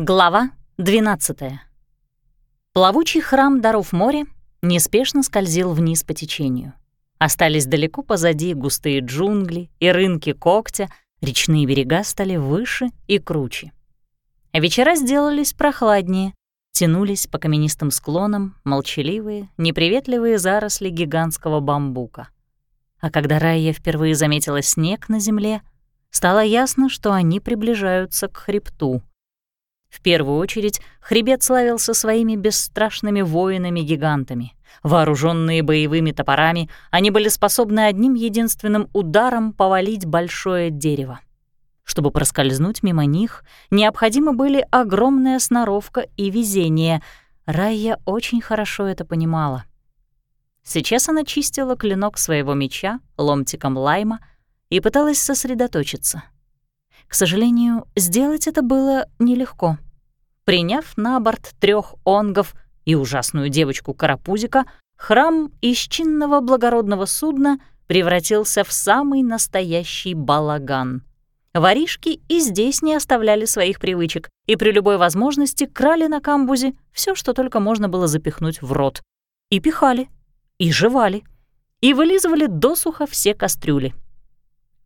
Глава 12. Плавучий храм даров моря неспешно скользил вниз по течению. Остались далеко позади густые джунгли и рынки когтя, речные берега стали выше и круче. Вечера сделались прохладнее, тянулись по каменистым склонам молчаливые, неприветливые заросли гигантского бамбука. А когда Райя впервые заметила снег на земле, стало ясно, что они приближаются к хребту — в первую очередь хребет славился своими бесстрашными воинами-гигантами. Вооруженные боевыми топорами, они были способны одним единственным ударом повалить большое дерево. Чтобы проскользнуть мимо них, необходимы были огромная сноровка и везение. Райя очень хорошо это понимала. Сейчас она чистила клинок своего меча ломтиком лайма и пыталась сосредоточиться — к сожалению, сделать это было нелегко. Приняв на борт трех онгов и ужасную девочку Карапузика, храм из чинного благородного судна превратился в самый настоящий балаган. Воришки и здесь не оставляли своих привычек и при любой возможности крали на камбузе все, что только можно было запихнуть в рот. И пихали, и жевали, и вылизывали досуха все кастрюли.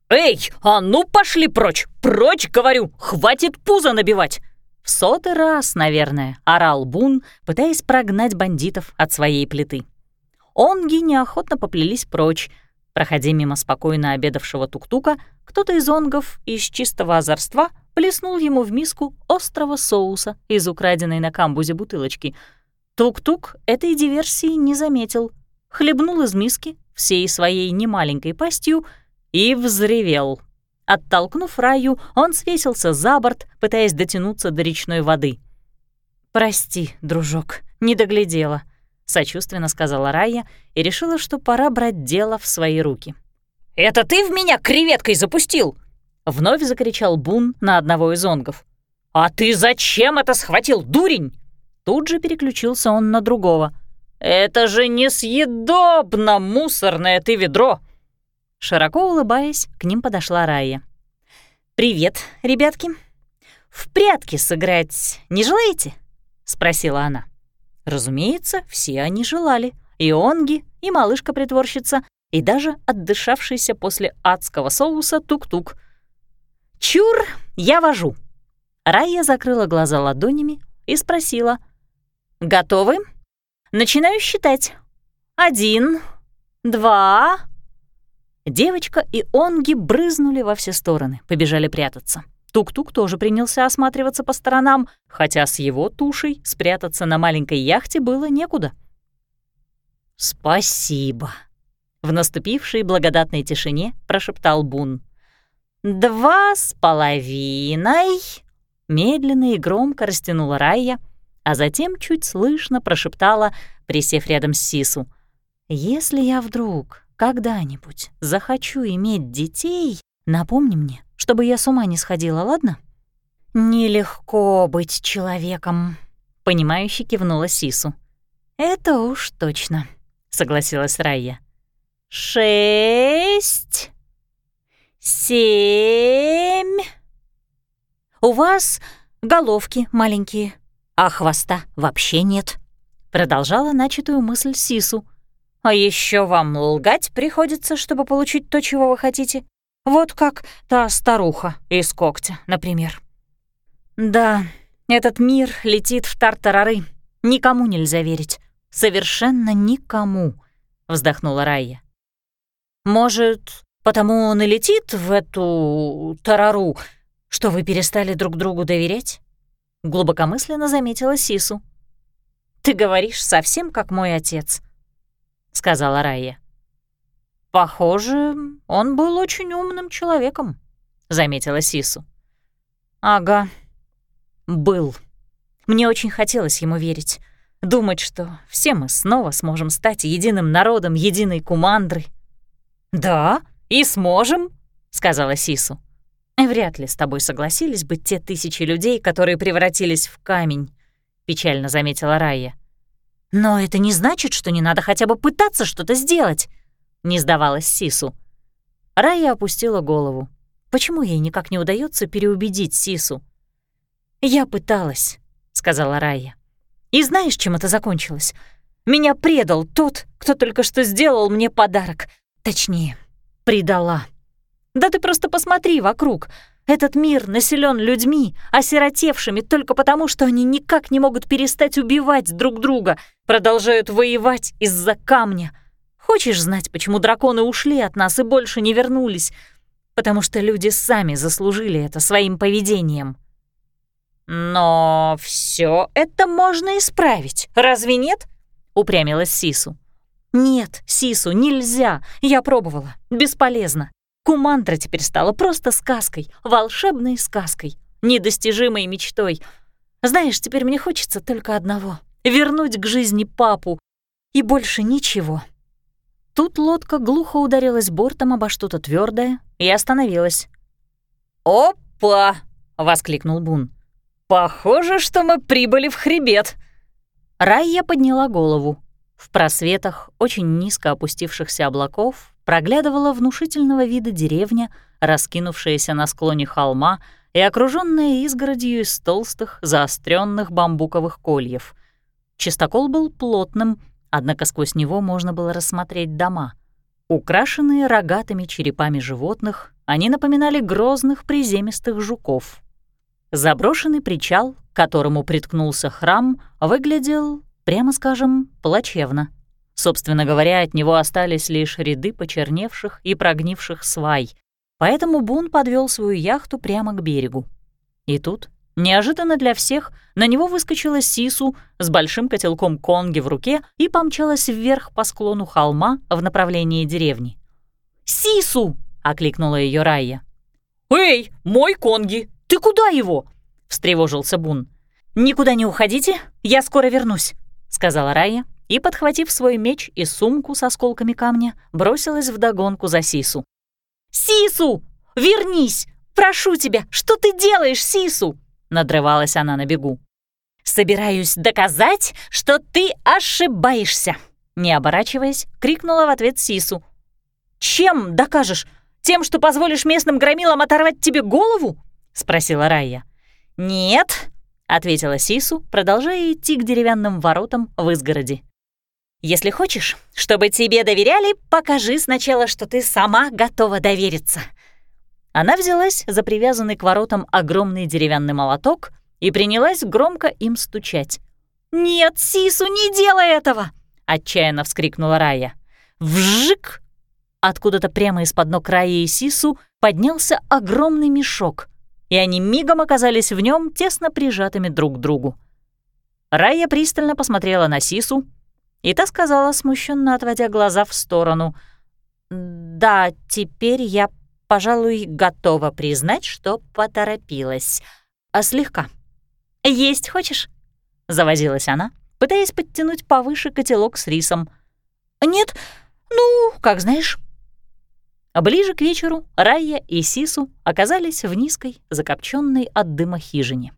«Эй, а ну пошли прочь! Прочь, говорю! Хватит пузо набивать!» В сотый раз, наверное, орал Бун, пытаясь прогнать бандитов от своей плиты. Онги неохотно поплелись прочь. Проходя мимо спокойно обедавшего тук-тука, кто-то из онгов из чистого озорства плеснул ему в миску острого соуса из украденной на камбузе бутылочки. Тук-тук этой диверсии не заметил. Хлебнул из миски всей своей немаленькой пастью — и взревел. Оттолкнув Раю, он свесился за борт, пытаясь дотянуться до речной воды. «Прости, дружок, не доглядела», — сочувственно сказала Рая и решила, что пора брать дело в свои руки. «Это ты в меня креветкой запустил?» — вновь закричал Бун на одного из онгов. «А ты зачем это схватил, дурень?» Тут же переключился он на другого. «Это же несъедобно, мусорное ты ведро!» Широко улыбаясь, к ним подошла Рая. «Привет, ребятки. В прятки сыграть не желаете?» — спросила она. Разумеется, все они желали. И Онги, и малышка-притворщица, и даже отдышавшийся после адского соуса тук-тук. «Чур, я вожу!» Рая закрыла глаза ладонями и спросила. «Готовы? Начинаю считать. Один, два...» Девочка и Онги брызнули во все стороны, побежали прятаться. Тук-тук тоже принялся осматриваться по сторонам, хотя с его тушей спрятаться на маленькой яхте было некуда. «Спасибо», — в наступившей благодатной тишине прошептал Бун. «Два с половиной», — медленно и громко растянула Райя, а затем чуть слышно прошептала, присев рядом с Сису. «Если я вдруг когда-нибудь захочу иметь детей, напомни мне, чтобы я с ума не сходила, ладно? Нелегко быть человеком, понимающе кивнула Сису. Это уж точно, согласилась Райя. Шесть, семь. У вас головки маленькие, а хвоста вообще нет. Продолжала начатую мысль Сису, а еще вам лгать приходится, чтобы получить то, чего вы хотите. Вот как та старуха из когтя, например. Да, этот мир летит в тартарары. Никому нельзя верить. Совершенно никому, вздохнула Райя. Может, потому он и летит в эту тарару, что вы перестали друг другу доверять? Глубокомысленно заметила Сису. Ты говоришь совсем как мой отец. — сказала Райя. «Похоже, он был очень умным человеком», — заметила Сису. «Ага, был. Мне очень хотелось ему верить, думать, что все мы снова сможем стать единым народом, единой кумандрой». «Да, и сможем», — сказала Сису. «Вряд ли с тобой согласились бы те тысячи людей, которые превратились в камень», — печально заметила Райя. «Но это не значит, что не надо хотя бы пытаться что-то сделать», — не сдавалась Сису. Рая опустила голову. Почему ей никак не удается переубедить Сису? «Я пыталась», — сказала Рая. «И знаешь, чем это закончилось? Меня предал тот, кто только что сделал мне подарок. Точнее, предала. Да ты просто посмотри вокруг. Этот мир населен людьми, осиротевшими только потому, что они никак не могут перестать убивать друг друга, продолжают воевать из-за камня. Хочешь знать, почему драконы ушли от нас и больше не вернулись? Потому что люди сами заслужили это своим поведением. Но все это можно исправить, разве нет? упрямилась Сису. Нет, Сису, нельзя. Я пробовала. Бесполезно. Кумантра теперь стала просто сказкой, волшебной сказкой, недостижимой мечтой. Знаешь, теперь мне хочется только одного — вернуть к жизни папу. И больше ничего. Тут лодка глухо ударилась бортом обо что-то твердое и остановилась. «Опа!» — воскликнул Бун. «Похоже, что мы прибыли в хребет». Райя подняла голову. В просветах очень низко опустившихся облаков проглядывала внушительного вида деревня, раскинувшаяся на склоне холма и окруженная изгородью из толстых, заостренных бамбуковых кольев. Чистокол был плотным, однако сквозь него можно было рассмотреть дома. Украшенные рогатыми черепами животных, они напоминали грозных приземистых жуков. Заброшенный причал, к которому приткнулся храм, выглядел, прямо скажем, плачевно. Собственно говоря, от него остались лишь ряды почерневших и прогнивших свай, поэтому Бун подвел свою яхту прямо к берегу. И тут, неожиданно для всех, на него выскочила Сису с большим котелком конги в руке и помчалась вверх по склону холма в направлении деревни. «Сису!» — окликнула ее Райя. «Эй, мой конги! Ты куда его?» — встревожился Бун. «Никуда не уходите, я скоро вернусь», — сказала Райя и, подхватив свой меч и сумку с осколками камня, бросилась вдогонку за Сису. «Сису! Вернись! Прошу тебя, что ты делаешь, Сису?» — надрывалась она на бегу. «Собираюсь доказать, что ты ошибаешься!» Не оборачиваясь, крикнула в ответ Сису. «Чем докажешь? Тем, что позволишь местным громилам оторвать тебе голову?» — спросила Райя. «Нет», — ответила Сису, продолжая идти к деревянным воротам в изгороди. Если хочешь, чтобы тебе доверяли, покажи сначала, что ты сама готова довериться». Она взялась за привязанный к воротам огромный деревянный молоток и принялась громко им стучать. «Нет, Сису, не делай этого!» — отчаянно вскрикнула Рая. «Вжик!» Откуда-то прямо из-под ног Раи и Сису поднялся огромный мешок, и они мигом оказались в нем тесно прижатыми друг к другу. Рая пристально посмотрела на Сису, и та сказала, смущенно отводя глаза в сторону. «Да, теперь я, пожалуй, готова признать, что поторопилась. А слегка. Есть хочешь?» — завозилась она, пытаясь подтянуть повыше котелок с рисом. «Нет, ну, как знаешь». А ближе к вечеру Райя и Сису оказались в низкой, закопченной от дыма хижине.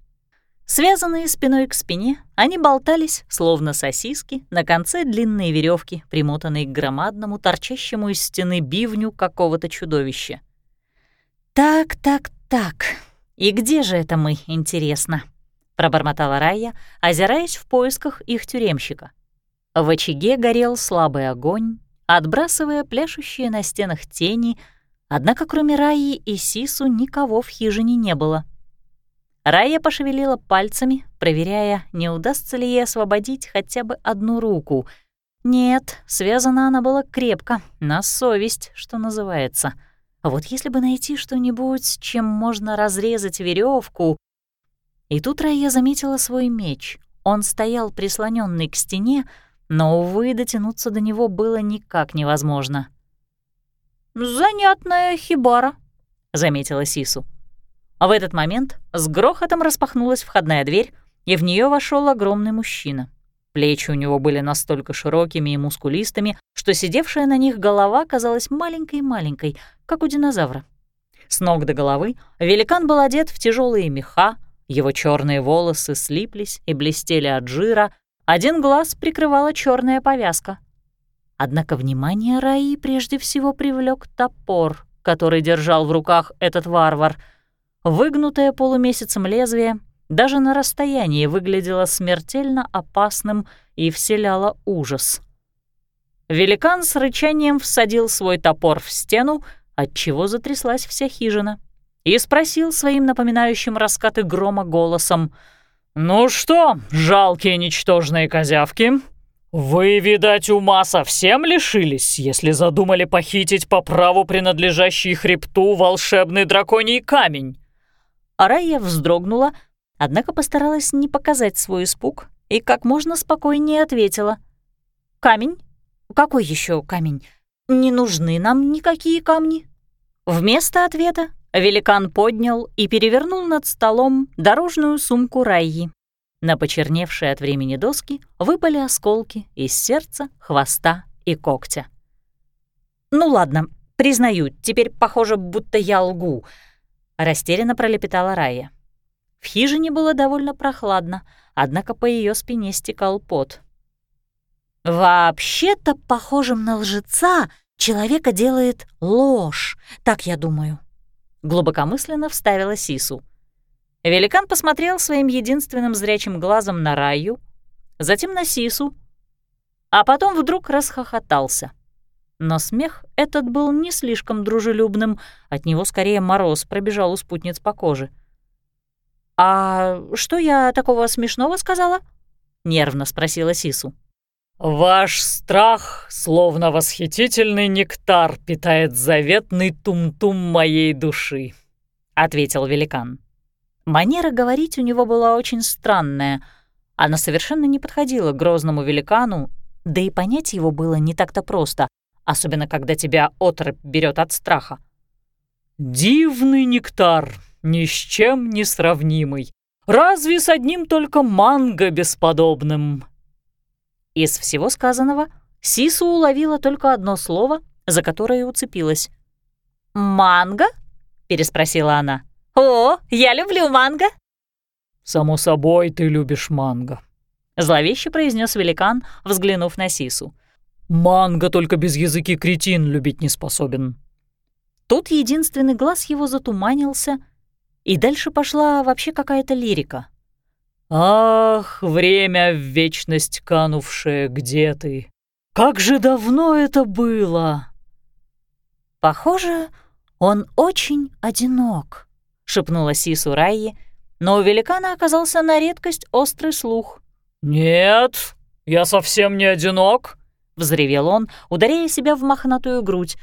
Связанные спиной к спине, они болтались, словно сосиски, на конце длинной веревки, примотанной к громадному, торчащему из стены бивню какого-то чудовища. «Так, так, так, и где же это мы, интересно?» — пробормотала Райя, озираясь в поисках их тюремщика. В очаге горел слабый огонь, отбрасывая пляшущие на стенах тени, однако кроме Раи и Сису никого в хижине не было — Рая пошевелила пальцами, проверяя, не удастся ли ей освободить хотя бы одну руку. Нет, связана она была крепко, на совесть, что называется. Вот если бы найти что-нибудь, чем можно разрезать веревку. И тут Рая заметила свой меч. Он стоял прислоненный к стене, но, увы, дотянуться до него было никак невозможно. «Занятная хибара», — заметила Сису. В этот момент с грохотом распахнулась входная дверь, и в нее вошел огромный мужчина. Плечи у него были настолько широкими и мускулистыми, что сидевшая на них голова казалась маленькой-маленькой, как у динозавра. С ног до головы великан был одет в тяжелые меха, его черные волосы слиплись и блестели от жира, один глаз прикрывала черная повязка. Однако внимание Раи прежде всего привлек топор, который держал в руках этот варвар — Выгнутое полумесяцем лезвие даже на расстоянии выглядело смертельно опасным и вселяло ужас. Великан с рычанием всадил свой топор в стену, отчего затряслась вся хижина, и спросил своим напоминающим раскаты грома голосом «Ну что, жалкие ничтожные козявки, вы, видать, ума совсем лишились, если задумали похитить по праву принадлежащий хребту волшебный драконий камень?» Арая вздрогнула, однако постаралась не показать свой испуг и как можно спокойнее ответила. «Камень? Какой еще камень? Не нужны нам никакие камни». Вместо ответа великан поднял и перевернул над столом дорожную сумку Райи. На почерневшие от времени доски выпали осколки из сердца, хвоста и когтя. «Ну ладно, признаю, теперь похоже, будто я лгу», — растерянно пролепетала Рая. В хижине было довольно прохладно, однако по ее спине стекал пот. «Вообще-то похожим на лжеца человека делает ложь, так я думаю», — глубокомысленно вставила Сису. Великан посмотрел своим единственным зрячим глазом на Раю, затем на Сису, а потом вдруг расхохотался. Но смех этот был не слишком дружелюбным, от него скорее мороз пробежал у спутниц по коже — «А что я такого смешного сказала?» — нервно спросила Сису. «Ваш страх, словно восхитительный нектар, питает заветный тум-тум моей души», — ответил великан. Манера говорить у него была очень странная. Она совершенно не подходила грозному великану, да и понять его было не так-то просто, особенно когда тебя отрыбь берет от страха. «Дивный нектар, ни с чем не сравнимый. Разве с одним только манго бесподобным?» Из всего сказанного Сису уловила только одно слово, за которое уцепилась. «Манго?» — переспросила она. «О, я люблю манго!» «Само собой, ты любишь манго», — зловеще произнес великан, взглянув на Сису. «Манго только без языки кретин любить не способен». Тут единственный глаз его затуманился — и дальше пошла вообще какая-то лирика. «Ах, время в вечность канувшее, где ты? Как же давно это было!» «Похоже, он очень одинок», — шепнула Сису Райи, но у великана оказался на редкость острый слух. «Нет, я совсем не одинок», — взревел он, ударяя себя в мохнатую грудь.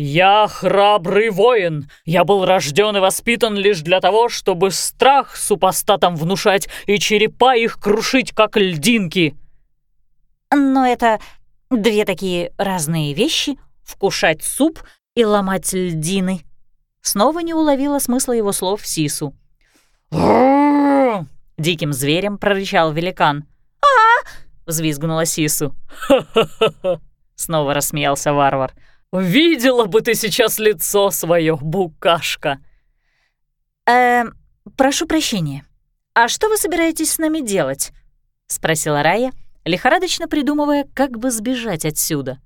«Я храбрый воин. Я был рожден и воспитан лишь для того, чтобы страх супостатам внушать и черепа их крушить, как льдинки». «Но это две такие разные вещи — вкушать суп и ломать льдины». Снова не уловила смысла его слов Сису. Диким зверем прорычал великан. а взвизгнула Сису. «Ха-ха-ха!» — снова рассмеялся варвар. Видела бы ты сейчас лицо свое, букашка. Э, прошу прощения. А что вы собираетесь с нами делать? спросила Рая, лихорадочно придумывая, как бы сбежать отсюда.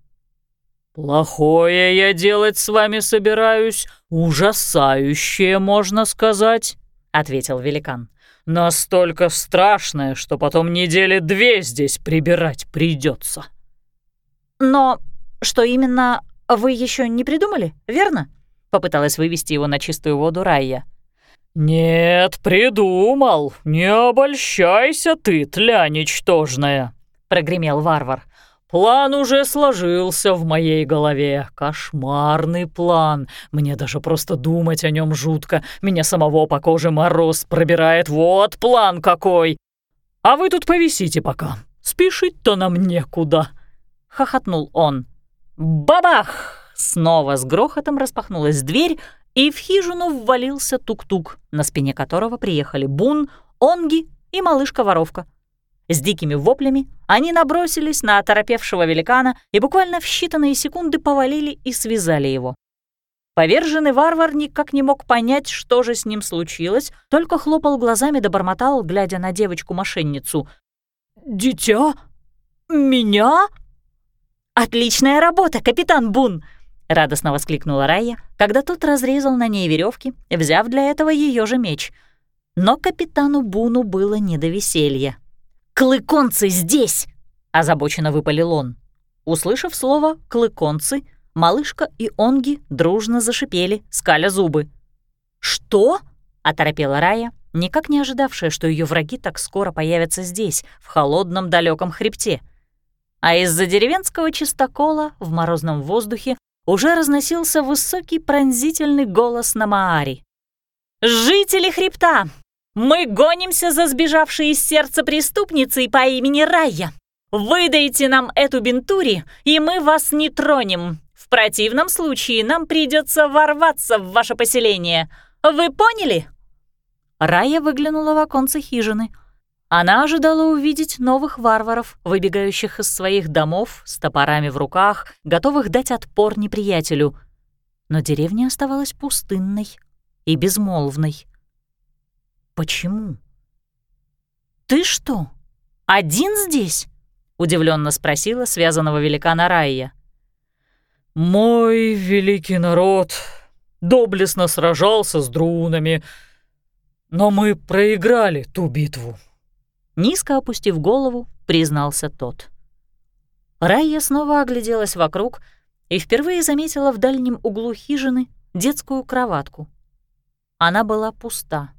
«Плохое я делать с вами собираюсь, ужасающее, можно сказать», — ответил великан. «Настолько страшное, что потом недели две здесь прибирать придется. «Но что именно вы еще не придумали, верно?» — попыталась вывести его на чистую воду Райя. «Нет, придумал. Не обольщайся ты, тля ничтожная», — прогремел варвар. «План уже сложился в моей голове. Кошмарный план. Мне даже просто думать о нем жутко. Меня самого по коже мороз пробирает. Вот план какой! А вы тут повисите пока. Спешить-то нам некуда», — хохотнул он. Бабах! Снова с грохотом распахнулась дверь, и в хижину ввалился тук-тук, на спине которого приехали Бун, Онги и малышка-воровка. С дикими воплями они набросились на оторопевшего великана и буквально в считанные секунды повалили и связали его. Поверженный варвар никак не мог понять, что же с ним случилось, только хлопал глазами да бормотал, глядя на девочку-мошенницу. «Дитя? Меня?» «Отличная работа, капитан Бун!» — радостно воскликнула Рая, когда тот разрезал на ней веревки, взяв для этого ее же меч. Но капитану Буну было не до веселья. «Клыконцы здесь!» — озабоченно выпалил он. Услышав слово «клыконцы», малышка и Онги дружно зашипели, скаля зубы. «Что?» — оторопела Рая, никак не ожидавшая, что ее враги так скоро появятся здесь, в холодном далеком хребте. А из-за деревенского чистокола в морозном воздухе уже разносился высокий пронзительный голос на Маари. «Жители хребта! Мы гонимся за сбежавшей из сердца преступницей по имени Райя. Выдайте нам эту бентури, и мы вас не тронем. В противном случае нам придется ворваться в ваше поселение. Вы поняли?» Рая выглянула в оконце хижины. Она ожидала увидеть новых варваров, выбегающих из своих домов с топорами в руках, готовых дать отпор неприятелю. Но деревня оставалась пустынной и безмолвной. Почему? «Ты что, один здесь?» — удивленно спросила связанного великана Райя. «Мой великий народ доблестно сражался с друнами, но мы проиграли ту битву». Низко опустив голову, признался тот. Райя снова огляделась вокруг и впервые заметила в дальнем углу хижины детскую кроватку. Она была пуста.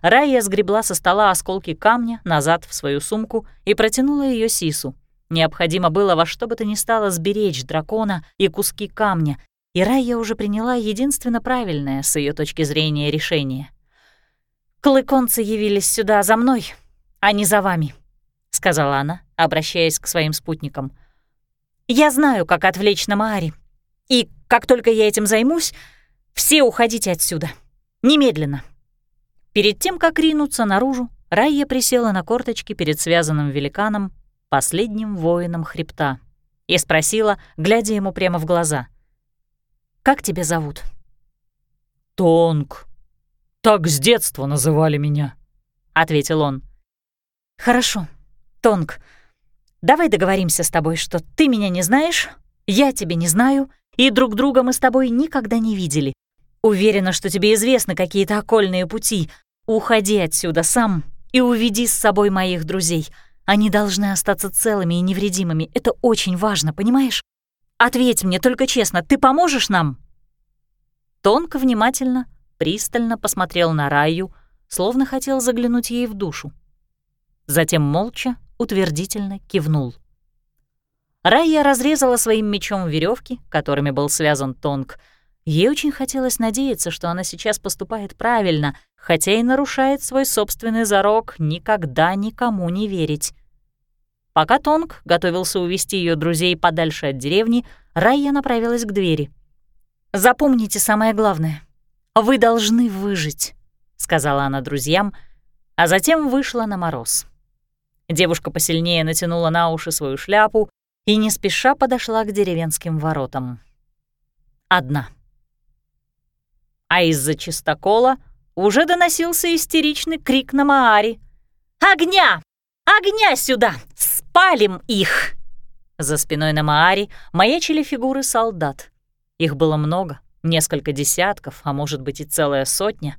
Райя сгребла со стола осколки камня назад в свою сумку и протянула ее Сису. Необходимо было во что бы то ни стало сберечь дракона и куски камня, и Райя уже приняла единственно правильное с ее точки зрения решение. «Клыконцы явились сюда за мной, а не за вами», — сказала она, обращаясь к своим спутникам. «Я знаю, как отвлечь на Маари, и как только я этим займусь, все уходите отсюда. Немедленно». Перед тем, как ринуться наружу, Райя присела на корточки перед связанным великаном, последним воином хребта, и спросила, глядя ему прямо в глаза. «Как тебя зовут?» «Тонг. Так с детства называли меня», — ответил он. «Хорошо, Тонг. Давай договоримся с тобой, что ты меня не знаешь, я тебя не знаю, и друг друга мы с тобой никогда не видели. Уверена, что тебе известны какие-то окольные пути, Уходи отсюда сам и уведи с собой моих друзей. Они должны остаться целыми и невредимыми. Это очень важно, понимаешь? Ответь мне только честно, ты поможешь нам?» Тонко внимательно, пристально посмотрел на Раю, словно хотел заглянуть ей в душу. Затем молча, утвердительно кивнул. Райя разрезала своим мечом веревки, которыми был связан Тонг, Ей очень хотелось надеяться, что она сейчас поступает правильно, хотя и нарушает свой собственный зарок никогда никому не верить. Пока Тонг готовился увести ее друзей подальше от деревни, Райя направилась к двери. «Запомните самое главное. Вы должны выжить», — сказала она друзьям, а затем вышла на мороз. Девушка посильнее натянула на уши свою шляпу и не спеша подошла к деревенским воротам. Одна а из-за чистокола уже доносился истеричный крик на Маари. «Огня! Огня сюда! Спалим их!» За спиной на Маари маячили фигуры солдат. Их было много, несколько десятков, а может быть и целая сотня.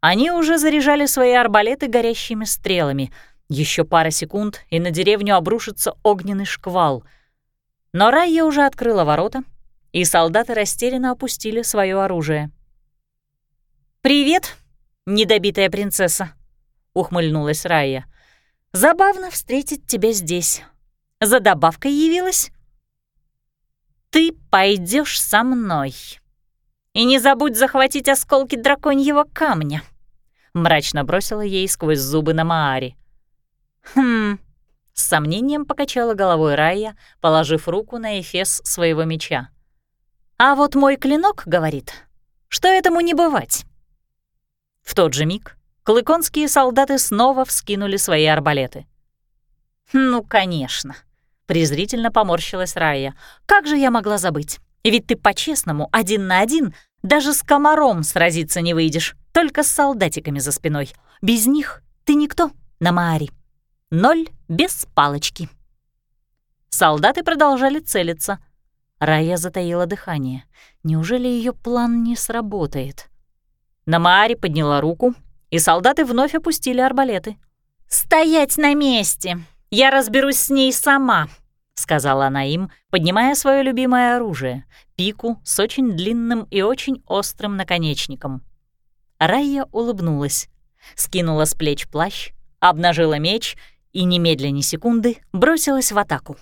Они уже заряжали свои арбалеты горящими стрелами. Еще пара секунд, и на деревню обрушится огненный шквал. Но Райя уже открыла ворота, и солдаты растерянно опустили свое оружие. «Привет, недобитая принцесса», — ухмыльнулась Рая. «Забавно встретить тебя здесь. За добавкой явилась?» «Ты пойдешь со мной. И не забудь захватить осколки драконьего камня», — мрачно бросила ей сквозь зубы на Маари. «Хм...» — с сомнением покачала головой Рая, положив руку на эфес своего меча. «А вот мой клинок говорит, что этому не бывать». В тот же миг клыконские солдаты снова вскинули свои арбалеты. «Ну, конечно», — презрительно поморщилась Рая. «Как же я могла забыть? Ведь ты по-честному, один на один, даже с комаром сразиться не выйдешь, только с солдатиками за спиной. Без них ты никто на Маари. Ноль без палочки». Солдаты продолжали целиться. Рая затаила дыхание. Неужели ее план не сработает? Намаари подняла руку, и солдаты вновь опустили арбалеты. «Стоять на месте! Я разберусь с ней сама!» — сказала она им, поднимая свое любимое оружие — пику с очень длинным и очень острым наконечником. Райя улыбнулась, скинула с плеч плащ, обнажила меч и немедленно секунды бросилась в атаку.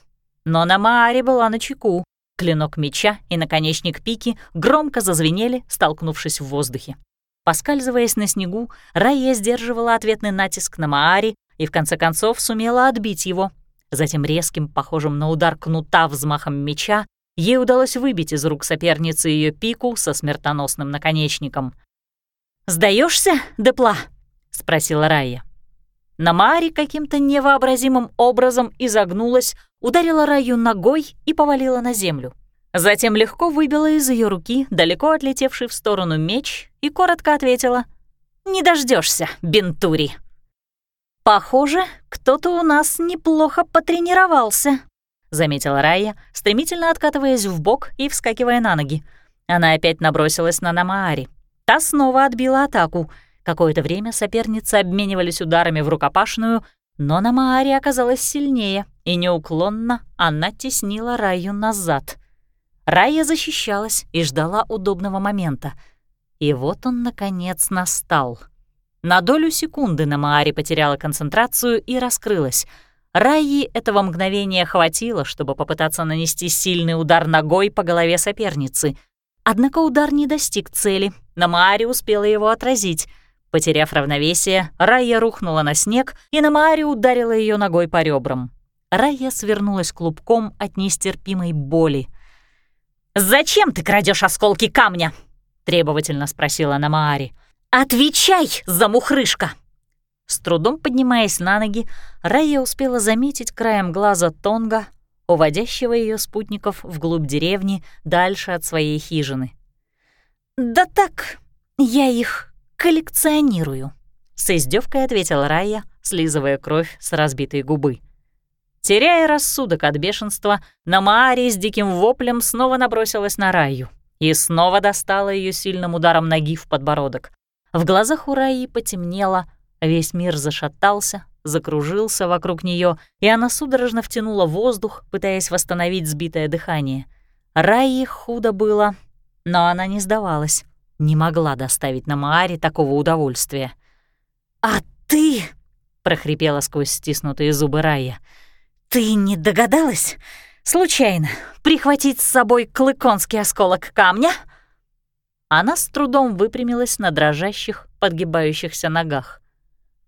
Но на Мааре была на чеку. Клинок меча и наконечник пики громко зазвенели, столкнувшись в воздухе. Поскальзываясь на снегу, Райя сдерживала ответный натиск на Маари и в конце концов сумела отбить его. Затем резким, похожим на удар кнута взмахом меча, ей удалось выбить из рук соперницы ее пику со смертоносным наконечником. Сдаешься, Депла?» — спросила Райя. Намари каким-то невообразимым образом изогнулась, ударила Раю ногой и повалила на землю. Затем легко выбила из ее руки далеко отлетевший в сторону меч и коротко ответила «Не дождешься, Бентури». «Похоже, кто-то у нас неплохо потренировался», — заметила Рая, стремительно откатываясь в бок и вскакивая на ноги. Она опять набросилась на Намаари. Та снова отбила атаку — Какое-то время соперницы обменивались ударами в рукопашную, но на Мааре оказалась сильнее, и неуклонно она теснила Раю назад. Рая защищалась и ждала удобного момента. И вот он, наконец, настал. На долю секунды на Мааре потеряла концентрацию и раскрылась. Райи этого мгновения хватило, чтобы попытаться нанести сильный удар ногой по голове соперницы. Однако удар не достиг цели, на Мааре успела его отразить — Потеряв равновесие, Райя рухнула на снег, и Намаари ударила ее ногой по ребрам. Райя свернулась клубком от нестерпимой боли. «Зачем ты крадешь осколки камня?» — требовательно спросила Намаари. «Отвечай, замухрышка!» С трудом поднимаясь на ноги, Райя успела заметить краем глаза Тонга, уводящего ее спутников вглубь деревни, дальше от своей хижины. «Да так, я их коллекционирую», — с издевкой ответила Рая, слизывая кровь с разбитой губы. Теряя рассудок от бешенства, Намаари с диким воплем снова набросилась на Раю и снова достала ее сильным ударом ноги в подбородок. В глазах у Раи потемнело, весь мир зашатался, закружился вокруг нее, и она судорожно втянула воздух, пытаясь восстановить сбитое дыхание. Раи худо было, но она не сдавалась не могла доставить на Мааре такого удовольствия. «А ты...» — прохрипела сквозь стиснутые зубы Рая. «Ты не догадалась, случайно, прихватить с собой клыконский осколок камня?» Она с трудом выпрямилась на дрожащих, подгибающихся ногах.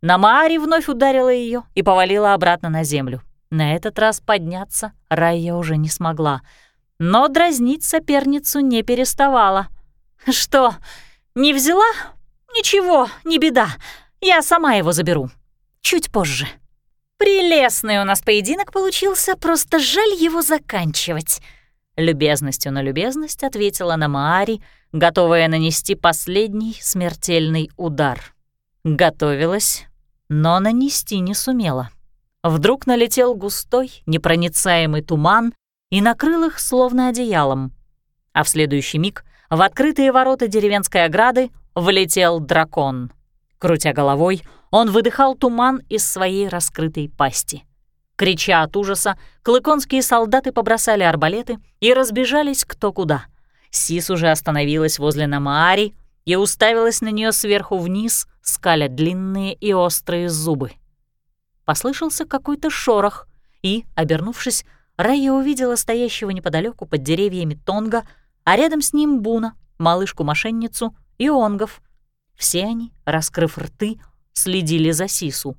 Намаари вновь ударила ее и повалила обратно на землю. На этот раз подняться Рая уже не смогла, но дразнить соперницу не переставала — «Что, не взяла? Ничего, не беда. Я сама его заберу. Чуть позже». «Прелестный у нас поединок получился, просто жаль его заканчивать». Любезностью на любезность ответила на Маари, готовая нанести последний смертельный удар. Готовилась, но нанести не сумела. Вдруг налетел густой, непроницаемый туман и накрыл их словно одеялом. А в следующий миг в открытые ворота деревенской ограды влетел дракон. Крутя головой, он выдыхал туман из своей раскрытой пасти. Крича от ужаса, клыконские солдаты побросали арбалеты и разбежались кто куда. Сис уже остановилась возле Намаари и уставилась на нее сверху вниз, скаля длинные и острые зубы. Послышался какой-то шорох, и, обернувшись, Рая увидела стоящего неподалеку под деревьями Тонга, а рядом с ним Буна, малышку-мошенницу и Онгов. Все они, раскрыв рты, следили за Сису.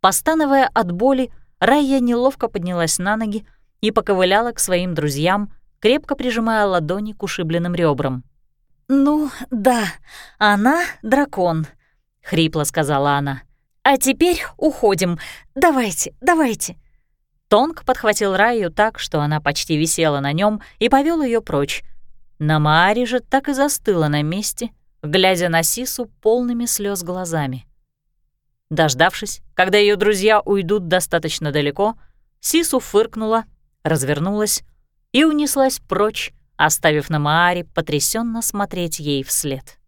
Постановая от боли, Райя неловко поднялась на ноги и поковыляла к своим друзьям, крепко прижимая ладони к ушибленным ребрам. «Ну, да, она — дракон», — хрипло сказала она. «А теперь уходим. Давайте, давайте». Тонг подхватил Раю так, что она почти висела на нем, и повел ее прочь. Намаари же так и застыла на месте, глядя на Сису полными слез глазами. Дождавшись, когда ее друзья уйдут достаточно далеко, Сису фыркнула, развернулась и унеслась прочь, оставив Намаари потрясенно смотреть ей вслед.